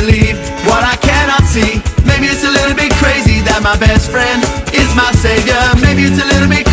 believe what I cannot see. Maybe it's a little bit crazy that my best friend is my savior. Maybe it's a little bit